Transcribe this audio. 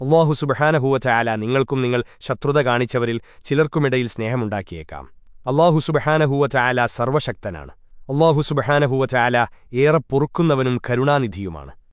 അള്ളാഹു സുബഹാനഹുവ നിങ്ങൾക്കും നിങ്ങൾ ശത്രുത കാണിച്ചവരിൽ ചിലർക്കുമിടയിൽ സ്നേഹമുണ്ടാക്കിയേക്കാം. അള്ളാഹു സുബഹാനഹുവ സർവശക്തനാണ് അള്ളാഹു സുബഹാനഹുവ ഏറെ പൊറുക്കുന്നവനും കരുണാനിധിയുമാണ്.